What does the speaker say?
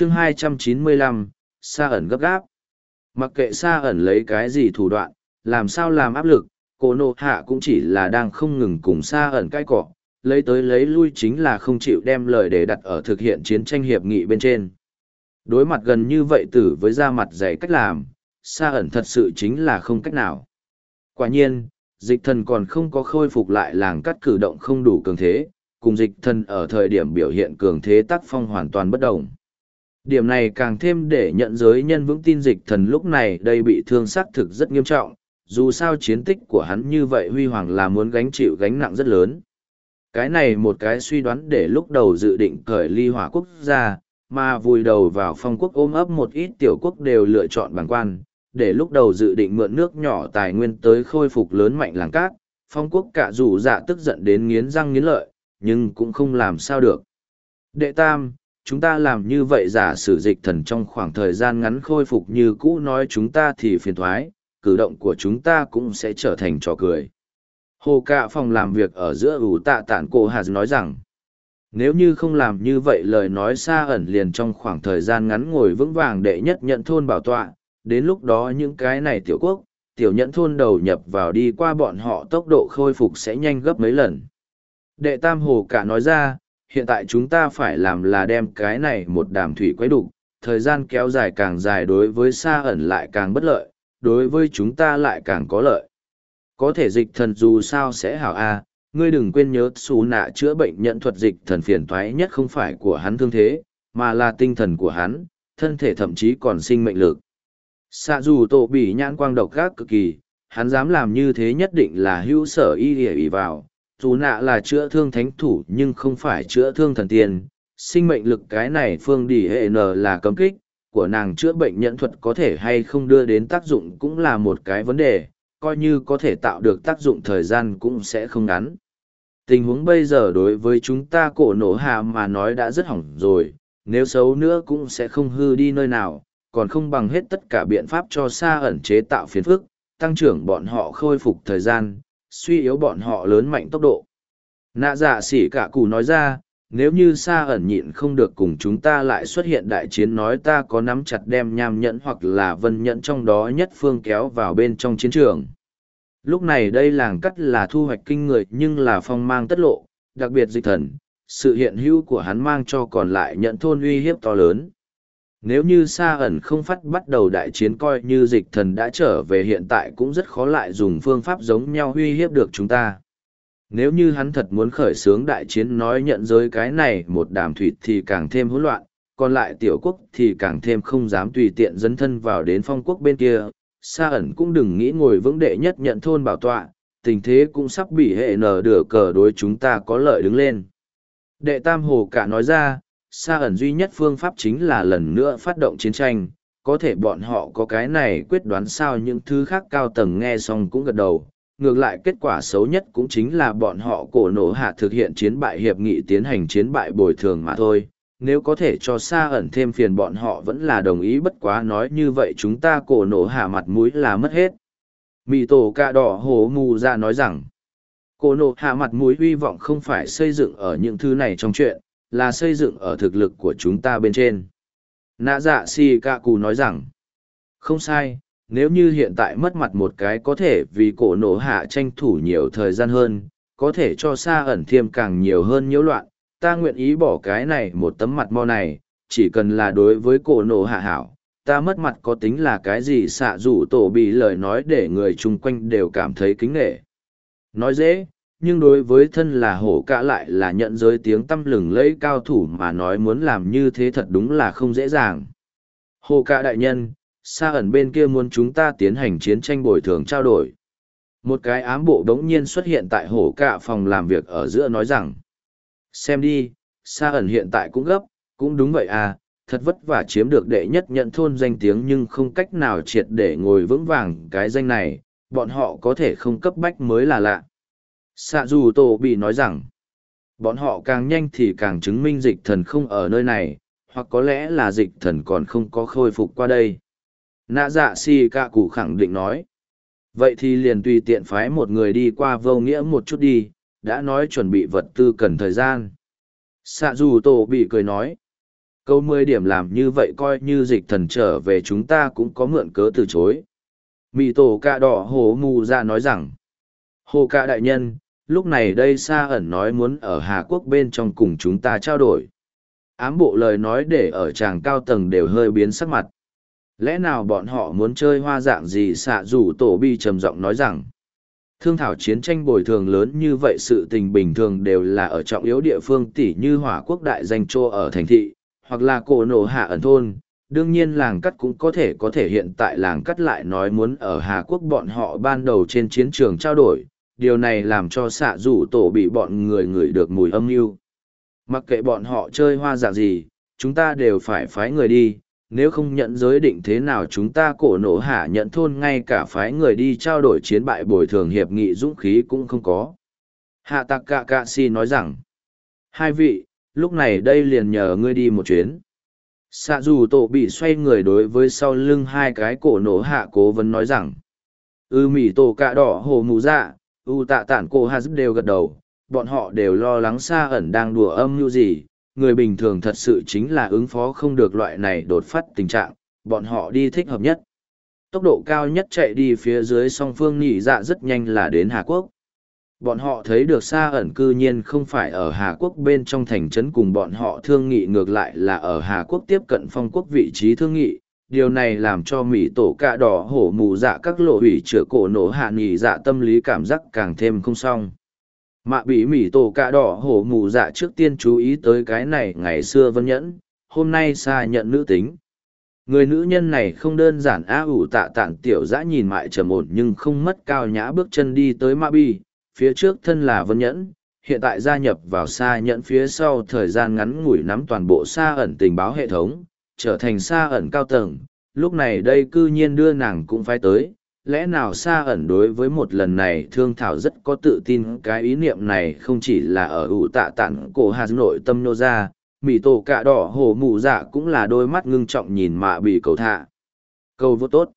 chương 295, Sa ẩn gấp gáp. Mặc kệ Sa ẩn lấy cái gì thủ đoạn, làm sao làm áp lực, cô nộ hạ cũng chỉ là đang không ngừng cùng Sa ẩn cãi cọ, lấy tới lấy lui chính là không chịu đem lời để đặt ở thực hiện chiến tranh hiệp nghị bên trên. Đối mặt gần như vậy tử với da mặt dày cách làm, Sa ẩn thật sự chính là không cách nào. Quả nhiên, dịch thần còn không có khôi phục lại làng cắt cử động không đủ cường thế, cùng dịch thần ở thời điểm biểu hiện cường thế tác phong hoàn toàn bất đồng. Điểm này càng thêm để nhận giới nhân vững tin dịch thần lúc này đây bị thương xác thực rất nghiêm trọng, dù sao chiến tích của hắn như vậy huy hoàng là muốn gánh chịu gánh nặng rất lớn. Cái này một cái suy đoán để lúc đầu dự định cởi ly hỏa quốc gia, mà vùi đầu vào phong quốc ôm ấp một ít tiểu quốc đều lựa chọn bằng quan, để lúc đầu dự định mượn nước nhỏ tài nguyên tới khôi phục lớn mạnh làng cát, phong quốc cả dù dạ tức giận đến nghiến răng nghiến lợi, nhưng cũng không làm sao được. Đệ tam, chúng ta làm như vậy giả sử dịch thần trong khoảng thời gian ngắn khôi phục như cũ nói chúng ta thì phiền thoái, cử động của chúng ta cũng sẽ trở thành trò cười. Hồ cạ phòng làm việc ở giữa ủ tạ tản cô hạt nói rằng, nếu như không làm như vậy lời nói xa ẩn liền trong khoảng thời gian ngắn ngồi vững vàng đệ nhất nhận thôn bảo tọa, đến lúc đó những cái này tiểu quốc, tiểu nhẫn thôn đầu nhập vào đi qua bọn họ tốc độ khôi phục sẽ nhanh gấp mấy lần. Đệ tam hồ cả nói ra, hiện tại chúng ta phải làm là đem cái này một đàm thủy quấy đục, thời gian kéo dài càng dài đối với xa ẩn lại càng bất lợi, đối với chúng ta lại càng có lợi. Có thể dịch thần dù sao sẽ hảo a ngươi đừng quên nhớ xú nạ chữa bệnh nhận thuật dịch thần phiền toái nhất không phải của hắn thương thế, mà là tinh thần của hắn, thân thể thậm chí còn sinh mệnh lực. Xạ dù tổ bị nhãn quang độc gác cực kỳ, hắn dám làm như thế nhất định là hữu sở y hề ý vào, dù nạ là chữa thương thánh thủ nhưng không phải chữa thương thần tiên. Sinh mệnh lực cái này phương đi hệ n là cấm kích, của nàng chữa bệnh nhận thuật có thể hay không đưa đến tác dụng cũng là một cái vấn đề, coi như có thể tạo được tác dụng thời gian cũng sẽ không ngắn. Tình huống bây giờ đối với chúng ta cổ nổ hạ mà nói đã rất hỏng rồi, nếu xấu nữa cũng sẽ không hư đi nơi nào, còn không bằng hết tất cả biện pháp cho xa ẩn chế tạo phiền phức, tăng trưởng bọn họ khôi phục thời gian, suy yếu bọn họ lớn mạnh tốc độ. Nạ dạ giả sỉ cả cụ nói ra, nếu như xa ẩn nhịn không được cùng chúng ta lại xuất hiện đại chiến nói ta có nắm chặt đem nham nhẫn hoặc là vân nhẫn trong đó nhất phương kéo vào bên trong chiến trường. Lúc này đây làng cắt là thu hoạch kinh người nhưng là phong mang tất lộ, đặc biệt dịch thần, sự hiện hữu của hắn mang cho còn lại nhận thôn uy hiếp to lớn. Nếu như Sa ẩn không phát bắt đầu đại chiến coi như dịch thần đã trở về hiện tại cũng rất khó lại dùng phương pháp giống nhau uy hiếp được chúng ta. Nếu như hắn thật muốn khởi xướng đại chiến nói nhận giới cái này một đàm thủy thì càng thêm hỗn loạn, còn lại tiểu quốc thì càng thêm không dám tùy tiện dấn thân vào đến phong quốc bên kia. Sa ẩn cũng đừng nghĩ ngồi vững đệ nhất nhận thôn bảo tọa, tình thế cũng sắp bị hệ nở đửa cờ đối chúng ta có lợi đứng lên. Đệ Tam Hồ cả nói ra, Sa ẩn duy nhất phương pháp chính là lần nữa phát động chiến tranh, có thể bọn họ có cái này quyết đoán sao những thứ khác cao tầng nghe xong cũng gật đầu. Ngược lại kết quả xấu nhất cũng chính là bọn họ cổ nổ hạ thực hiện chiến bại hiệp nghị tiến hành chiến bại bồi thường mà thôi. Nếu có thể cho Sa ẩn thêm phiền bọn họ vẫn là đồng ý bất quá nói như vậy chúng ta cổ nổ hạ mặt mũi là mất hết. Mì tổ cạ đỏ hổ mù ra nói rằng, cổ nổ hạ mặt mũi hy vọng không phải xây dựng ở những thứ này trong chuyện, là xây dựng ở thực lực của chúng ta bên trên. Nạ dạ si ca cù nói rằng, không sai, nếu như hiện tại mất mặt một cái có thể vì cổ nổ hạ tranh thủ nhiều thời gian hơn, có thể cho xa ẩn thiêm càng nhiều hơn nhiễu loạn, ta nguyện ý bỏ cái này một tấm mặt mo này, chỉ cần là đối với cổ nổ hạ hảo, ta mất mặt có tính là cái gì xạ rủ tổ bị lời nói để người chung quanh đều cảm thấy kính nghệ. Nói dễ, nhưng đối với thân là hổ cả lại là nhận giới tiếng tăm lừng lẫy cao thủ mà nói muốn làm như thế thật đúng là không dễ dàng. Hổ cả đại nhân, xa ẩn bên kia muốn chúng ta tiến hành chiến tranh bồi thường trao đổi. Một cái ám bộ đống nhiên xuất hiện tại hổ cả phòng làm việc ở giữa nói rằng, xem đi, xa ẩn hiện tại cũng gấp, cũng đúng vậy à, thật vất vả chiếm được đệ nhất nhận thôn danh tiếng nhưng không cách nào triệt để ngồi vững vàng cái danh này, bọn họ có thể không cấp bách mới là lạ xạ dù tổ bị nói rằng, bọn họ càng nhanh thì càng chứng minh dịch thần không ở nơi này, hoặc có lẽ là dịch thần còn không có khôi phục qua đây. Nạ dạ si ca cụ khẳng định nói, vậy thì liền tùy tiện phái một người đi qua vô nghĩa một chút đi, đã nói chuẩn bị vật tư cần thời gian. Xạ dù tổ bị cười nói, câu mười điểm làm như vậy coi như dịch thần trở về chúng ta cũng có mượn cớ từ chối. Mỹ tổ cạ đỏ hồ mù ra nói rằng, hồ ca đại nhân lúc này đây Sa ẩn nói muốn ở hà quốc bên trong cùng chúng ta trao đổi. Ám bộ lời nói để ở tràng cao tầng đều hơi biến sắc mặt. Lẽ nào bọn họ muốn chơi hoa dạng gì? Xạ rủ tổ bi trầm giọng nói rằng, thương thảo chiến tranh bồi thường lớn như vậy, sự tình bình thường đều là ở trọng yếu địa phương tỷ như hỏa quốc đại danh chô ở thành thị, hoặc là cổ nổ hạ ẩn thôn. Đương nhiên làng cắt cũng có thể có thể hiện tại làng cắt lại nói muốn ở hà quốc bọn họ ban đầu trên chiến trường trao đổi điều này làm cho xạ rủ tổ bị bọn người ngửi được mùi âm mưu. Mặc kệ bọn họ chơi hoa dạng gì chúng ta đều phải phái người đi. Nếu không nhận giới định thế nào chúng ta cổ nổ hạ nhận thôn ngay cả phái người đi trao đổi chiến bại bồi thường hiệp nghị dũng khí cũng không có. Hạ tạc cạ cạ si nói rằng hai vị lúc này đây liền nhờ ngươi đi một chuyến. Xạ dù tổ bị xoay người đối với sau lưng hai cái cổ nổ hạ cố vấn nói rằng ư ừ, mỉ tổ cạ đỏ hồ mù dạ u tạ tản cô ha giúp đều gật đầu, bọn họ đều lo lắng xa ẩn đang đùa âm mưu gì. Người bình thường thật sự chính là ứng phó không được loại này đột phát tình trạng, bọn họ đi thích hợp nhất. Tốc độ cao nhất chạy đi phía dưới song phương nhị dạ rất nhanh là đến hà quốc. Bọn họ thấy được xa ẩn cư nhiên không phải ở hà quốc bên trong thành trấn cùng bọn họ thương nghị ngược lại là ở hà quốc tiếp cận phong quốc vị trí thương nghị điều này làm cho mỹ tổ cạ đỏ hổ mù dạ các lộ hủy chữa cổ nổ hạ nghỉ dạ tâm lý cảm giác càng thêm không xong. Mạ bị mỹ tổ cạ đỏ hổ mù dạ trước tiên chú ý tới cái này ngày xưa vân nhẫn, hôm nay xa nhận nữ tính. Người nữ nhân này không đơn giản a ủ tạ tản tiểu dã nhìn mại trầm ổn nhưng không mất cao nhã bước chân đi tới mạ bi, phía trước thân là vân nhẫn, hiện tại gia nhập vào xa nhẫn phía sau thời gian ngắn ngủi nắm toàn bộ xa ẩn tình báo hệ thống trở thành xa ẩn cao tầng, lúc này đây cư nhiên đưa nàng cũng phải tới. Lẽ nào xa ẩn đối với một lần này thương thảo rất có tự tin cái ý niệm này không chỉ là ở ủ tạ tản cổ hà nội tâm nô ra, mì tổ cạ đỏ hổ mù dạ cũng là đôi mắt ngưng trọng nhìn mạ bị cầu thạ. Câu vô tốt.